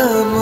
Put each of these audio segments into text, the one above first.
amor.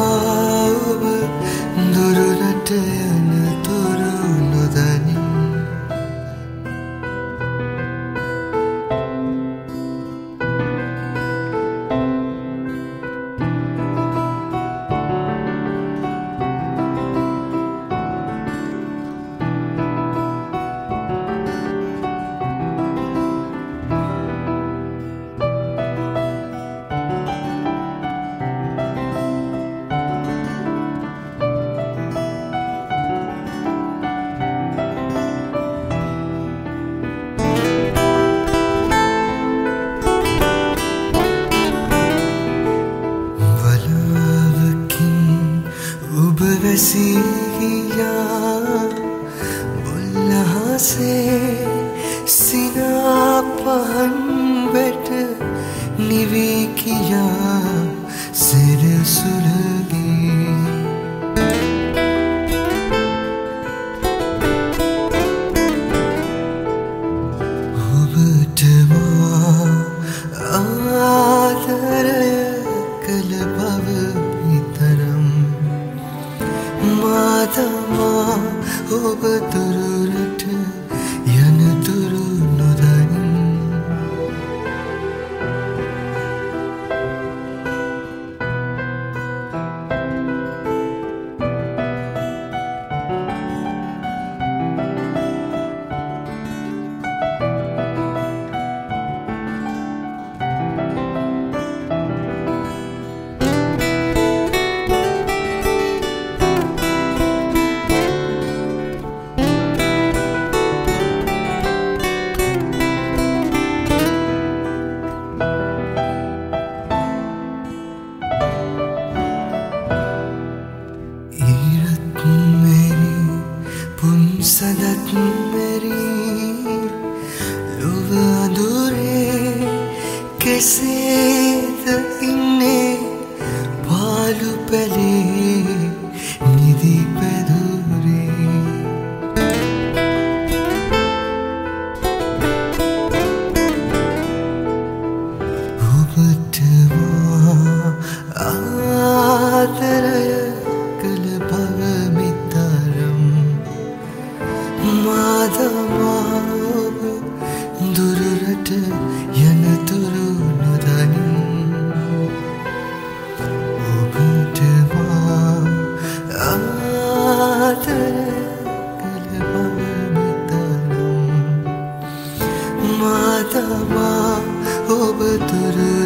ඔබ වැසීගියා බොල්ලහසේ සිනාපහන් වැට නිවී කියා සෙරසුලගේ මාතමා ඔබ තුරුරට मेरी लुव अधूरे कैसे දුරරට යනතුරු නොදනින් ඔබටවා ආදරය කළ පවමිතරම් මාතමා ඔබ තුරුර